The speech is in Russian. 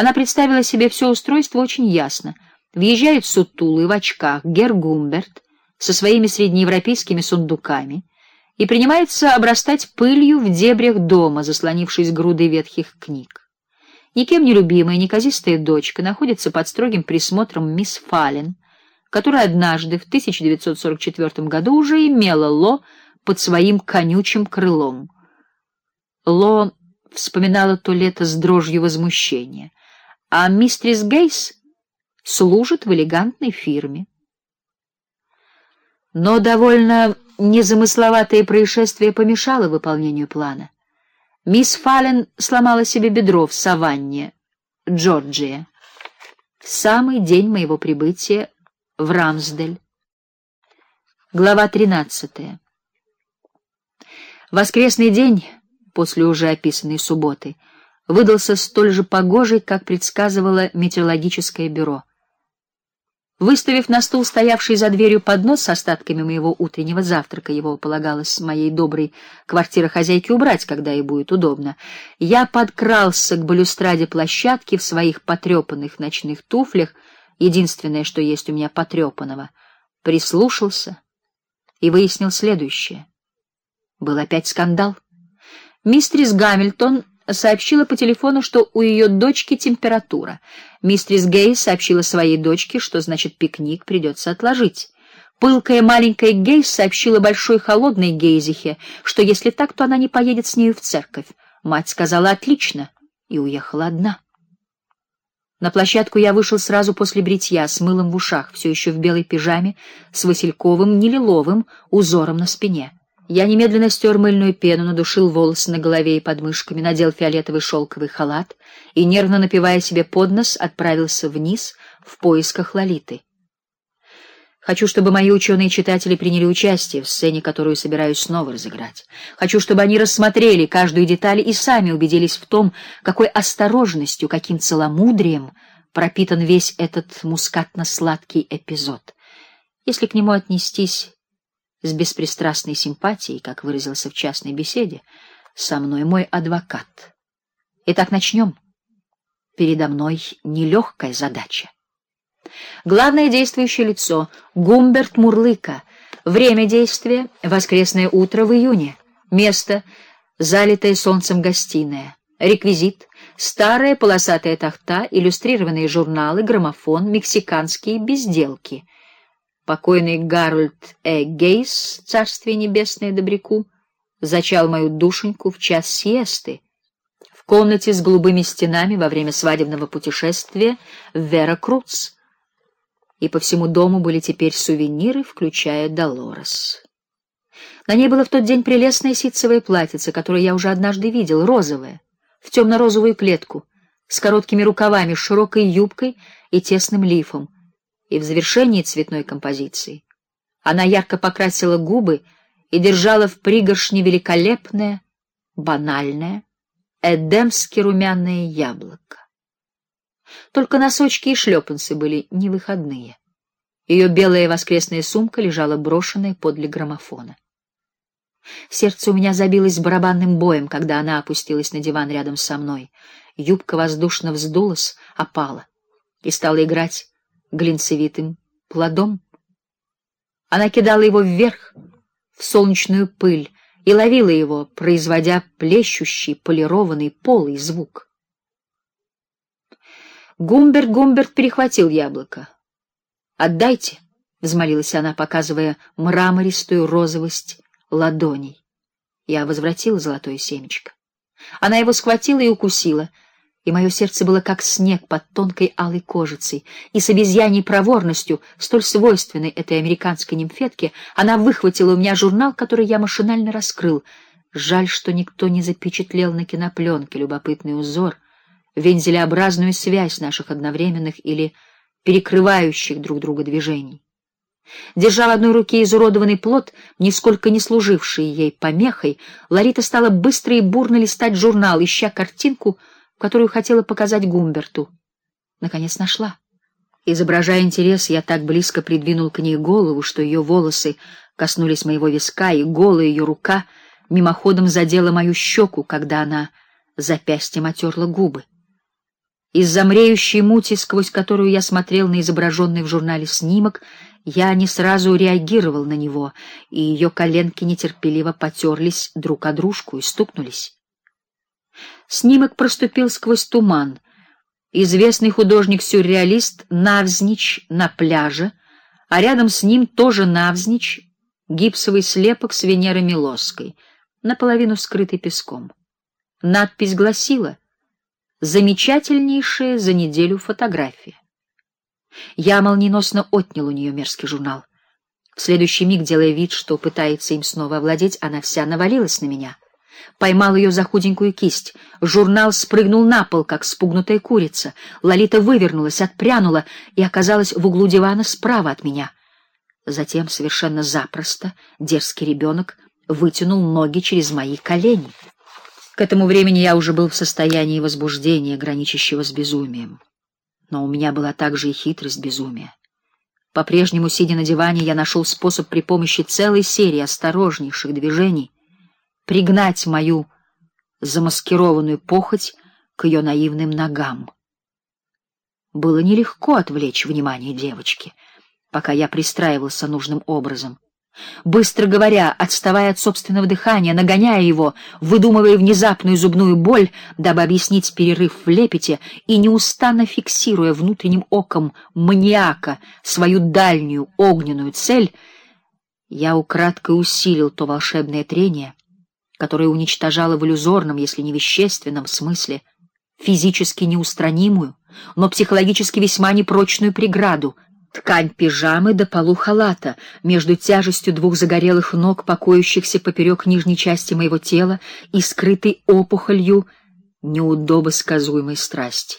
Она представила себе все устройство очень ясно. Въезжает сутулый в очках Гер Гумберт со своими среднеевропейскими сундуками и принимается обрастать пылью в дебрях дома, заслонившись грудой ветхих книг. Никем не любимая, неказистая дочка находится под строгим присмотром мисс Фален, которая однажды в 1944 году уже имела Ло под своим конючим крылом. Ло вспоминала то лето с дрожью возмущения, а мистрис Гейс служит в элегантной фирме. Но довольно незамысловатое происшествие помешало выполнению плана. Мисс Фален сломала себе бедро в саванне, Джорджия, в самый день моего прибытия в Рамсдель. Глава 13. Воскресный день после уже описанной субботы выдался столь же погожий, как предсказывало метеорологическое бюро. Выставив на стул стоявший за дверью поднос с остатками моего утреннего завтрака, его полагалось моей доброй квартирохозяйке убрать, когда ей будет удобно, я подкрался к балюстраде площадки в своих потрепанных ночных туфлях, единственное, что есть у меня потрепанного, прислушался и выяснил следующее. Был опять скандал. Мистрис Гамильтон сообщила по телефону, что у ее дочки температура. Мистрис Гей сообщила своей дочке, что значит пикник придется отложить. Пылкая маленькая Гей сообщила большой холодной Гейзихе, что если так, то она не поедет с нею в церковь. Мать сказала отлично и уехала одна. На площадку я вышел сразу после бритья, с мылом в ушах, все еще в белой пижаме, с васильковым, не лиловым узором на спине. Я немедленно стер мыльную пену, надушил волосы на голове и подмышками, надел фиолетовый шелковый халат и нервно напивая себе под нос, отправился вниз в поисках Лолиты. Хочу, чтобы мои ученые читатели приняли участие в сцене, которую собираюсь снова разыграть. Хочу, чтобы они рассмотрели каждую деталь и сами убедились в том, какой осторожностью, каким целомудрием пропитан весь этот мускатно-сладкий эпизод. Если к нему отнестись с беспристрастной симпатией, как выразился в частной беседе, со мной мой адвокат. Итак, начнем. Передо мной нелегкая задача. Главное действующее лицо Гумберт Мурлыка. Время действия воскресное утро в июне. Место залитая солнцем гостиная. Реквизит старая полосатая тахта, иллюстрированные журналы, граммофон, мексиканские безделки — Покойный Гарольд Э. Гейс, царствие небесное добряку, зачал мою душеньку в час сиесты в комнате с голубыми стенами во время свадебного путешествия в Веракрус. И по всему дому были теперь сувениры, включая Долорес. На ней было в тот день прелестное ситцевое платьице, которое я уже однажды видел, розовое, в темно-розовую клетку, с короткими рукавами, широкой юбкой и тесным лифом и в завершении цветной композиции она ярко покрасила губы и держала в пригоршне великолепное, банальное, эдемски румяное яблоко. Только носочки и шлепанцы были невыходные. Ее белая воскресная сумка лежала брошенная подле граммофона. Сердце у меня забилось барабанным боем, когда она опустилась на диван рядом со мной. Юбка воздушно вздулась, опала и стала играть глинцевитым плодом. Она кидала его вверх в солнечную пыль и ловила его, производя плещущий, полированный, полый звук. Гумберт Гумберт перехватил яблоко. "Отдайте", взмолилась она, показывая мрамористую розовость ладоней. Я возвратила золотое семечко. Она его схватила и укусила и мое сердце было как снег под тонкой алой кожицей, и с обезьяньей проворностью, столь свойственной этой американской нимфетке, она выхватила у меня журнал, который я машинально раскрыл. Жаль, что никто не запечатлел на кинопленке любопытный узор, вензелеобразную связь наших одновременных или перекрывающих друг друга движений. Держа в одной руке изуродованный плод, нисколько не служивший ей помехой, Ларита стала быстро и бурно листать журнал, ища картинку, которую хотела показать Гумберту. Наконец нашла. Изображая интерес, я так близко придвинул к ней голову, что ее волосы коснулись моего виска, и голая ее рука мимоходом задела мою щеку, когда она запястьем отерла губы. Из-за мреющей мути, сквозь которую я смотрел на изображенный в журнале снимок, я не сразу реагировал на него, и ее коленки нетерпеливо потерлись друг о дружку и стукнулись. Снимок проступил сквозь туман. Известный художник-сюрреалист навзничь на пляже, а рядом с ним тоже навзничь гипсовый слепок с Венерой Милосской, наполовину скрытый песком. Надпись гласила «Замечательнейшая за неделю фотография». Я молниеносно отнял у нее мерзкий журнал. В следующий миг, делая вид, что пытается им снова овладеть, она вся навалилась на меня. Поймал ее за худенькую кисть. Журнал спрыгнул на пол, как спугнутая курица. Лолита вывернулась, отпрянула и оказалась в углу дивана справа от меня. Затем совершенно запросто дерзкий ребенок вытянул ноги через мои колени. К этому времени я уже был в состоянии возбуждения, граничащего с безумием но у меня была также и хитрость безумия. По-прежнему, сидя на диване, я нашел способ при помощи целой серии осторожнейших движений пригнать мою замаскированную похоть к ее наивным ногам. Было нелегко отвлечь внимание девочки, пока я пристраивался нужным образом быстро говоря, отставая от собственного дыхания, нагоняя его, выдумывая внезапную зубную боль, дабы объяснить перерыв в лепете, и неустанно фиксируя внутренним оком маниака свою дальнюю огненную цель, я украдкой усилил то волшебное трение, которое уничтожало в иллюзорном, если не вещественном смысле, физически неустранимую, но психологически весьма непрочную преграду — ткань пижамы до полу халата между тяжестью двух загорелых ног, покоящихся поперек нижней части моего тела и скрытой опухолью неудобосказуемой страсти.